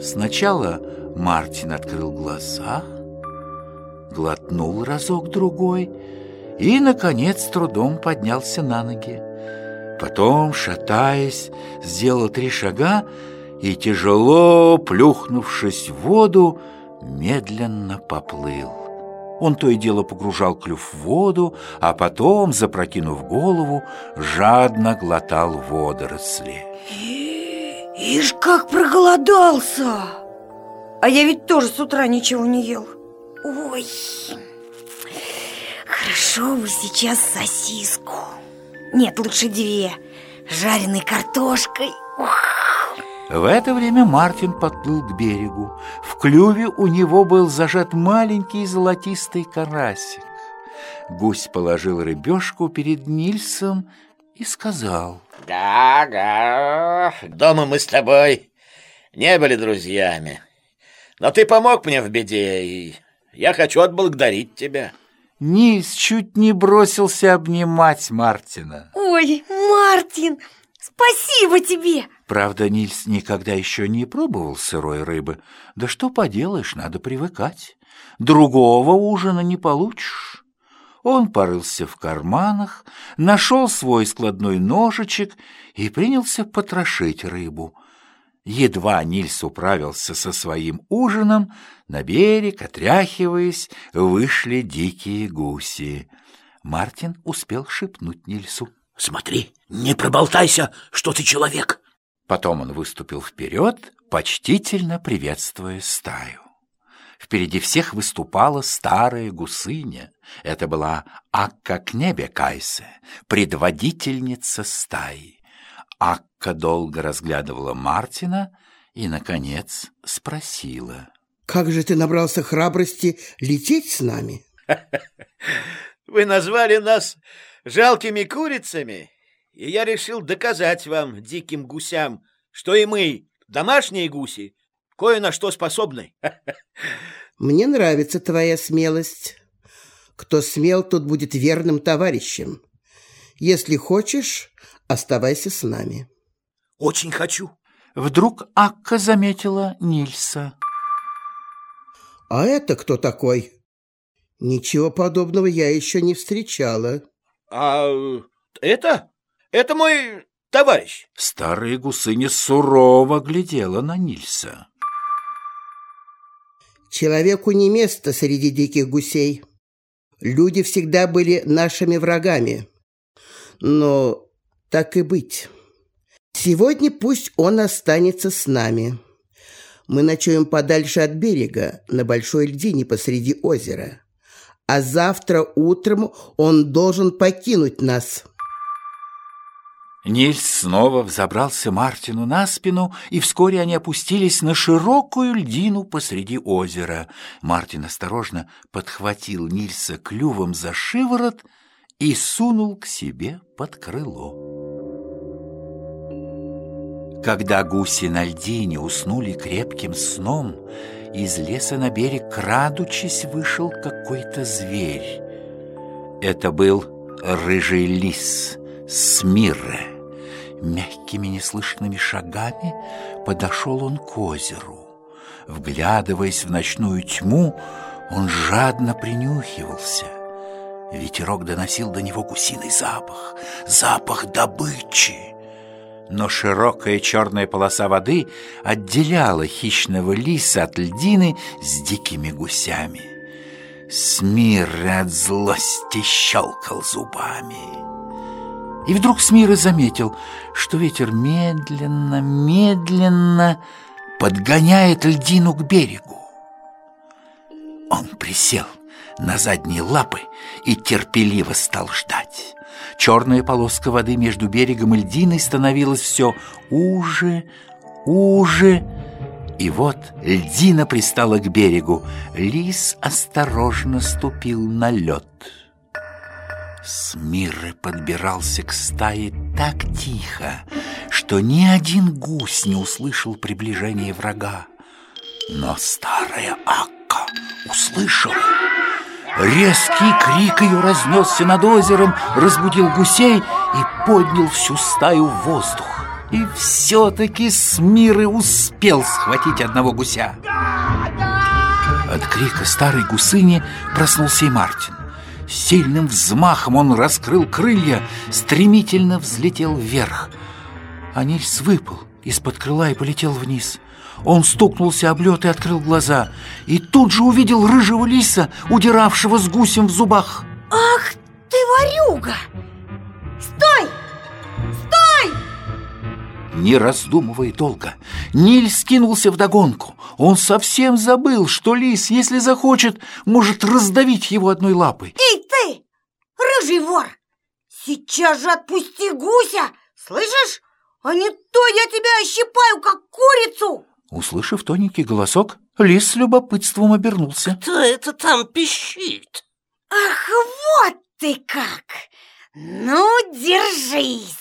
Сначала Мартин открыл глаза, глотнул разок-другой и, наконец, с трудом поднялся на ноги. Потом, шатаясь, сделал три шага и, тяжело плюхнувшись в воду, медленно поплыл. Он то и дело погружал клюв в воду, а потом, запрокинув голову, жадно глотал водоросли. Ишь, как проголодался! А я ведь тоже с утра ничего не ел. Ой, хорошо бы сейчас сосиску. Нет, лучше две. Жареной картошкой. Ух. В это время Мартин подплыл к берегу. В клюве у него был зажат маленький золотистый карасик. Гусь положил рыбешку перед Нильсом и сказал. Да, да, дома мы с тобой не были друзьями. Но ты помог мне в беде, и я хочу отблагодарить тебя. Нильс чуть не бросился обнимать Мартина. Ой, Мартин, спасибо тебе! Правда, Нильс никогда еще не пробовал сырой рыбы. Да что поделаешь, надо привыкать. Другого ужина не получишь. Он порылся в карманах, нашел свой складной ножичек и принялся потрошить рыбу. Едва Нильс управился со своим ужином, на берег, отряхиваясь, вышли дикие гуси. Мартин успел шепнуть Нильсу. «Смотри, не проболтайся, что ты человек!» Потом он выступил вперед, почтительно приветствуя стаю. Впереди всех выступала старая гусыня. Это была Акка Кнебекайсе, предводительница стаи. Акка долго разглядывала Мартина и, наконец, спросила. «Как же ты набрался храбрости лететь с нами?» «Вы назвали нас жалкими курицами, и я решил доказать вам, диким гусям, что и мы, домашние гуси, кое на что способны. Мне нравится твоя смелость. Кто смел, тот будет верным товарищем. Если хочешь, оставайся с нами. Очень хочу. Вдруг Акка заметила Нильса. А это кто такой? Ничего подобного я еще не встречала. А это? Это мой товарищ. Старая гусыня сурово глядела на Нильса. Человеку не место среди диких гусей. Люди всегда были нашими врагами. Но так и быть. Сегодня пусть он останется с нами. Мы ночуем подальше от берега, на большой льдине посреди озера. А завтра утром он должен покинуть нас. Нильс снова взобрался Мартину на спину, и вскоре они опустились на широкую льдину посреди озера. Мартин осторожно подхватил Нильса клювом за шиворот и сунул к себе под крыло. Когда гуси на льдине уснули крепким сном, из леса на берег, крадучись, вышел какой-то зверь. Это был рыжий лис, Смирре. Мягкими неслышными шагами подошел он к озеру. Вглядываясь в ночную тьму, он жадно принюхивался. Ветерок доносил до него гусиный запах, запах добычи. Но широкая черная полоса воды отделяла хищного лиса от льдины с дикими гусями. Смир от злости щелкал зубами. И вдруг Смира заметил, что ветер медленно, медленно подгоняет льдину к берегу. Он присел на задние лапы и терпеливо стал ждать. Черная полоска воды между берегом и льдиной становилась все уже, уже, и вот льдина пристала к берегу. Лис осторожно ступил на лед. Смирры подбирался к стае так тихо, что ни один гусь не услышал приближения врага. Но старая Акка услышала. Резкий крик ее разнесся над озером, разбудил гусей и поднял всю стаю в воздух. И все-таки Смиры успел схватить одного гуся. От крика старой гусыни проснулся и Мартин. Сильным взмахом он раскрыл крылья, стремительно взлетел вверх. А Нильс выпал из-под крыла и полетел вниз. Он стукнулся об лед и открыл глаза, и тут же увидел рыжего лиса, удиравшего с гусем в зубах. Ах ты, ворюга! Стой! Стой! Не раздумывая долго, Ниль скинулся вдогонку. Он совсем забыл, что лис, если захочет, может раздавить его одной лапой. Рыжий вор! Сейчас же отпусти гуся, слышишь? А не то я тебя ощипаю, как курицу! Услышав тоненький голосок, лис с любопытством обернулся. Кто это там пищит? Ах, вот ты как! Ну, держись!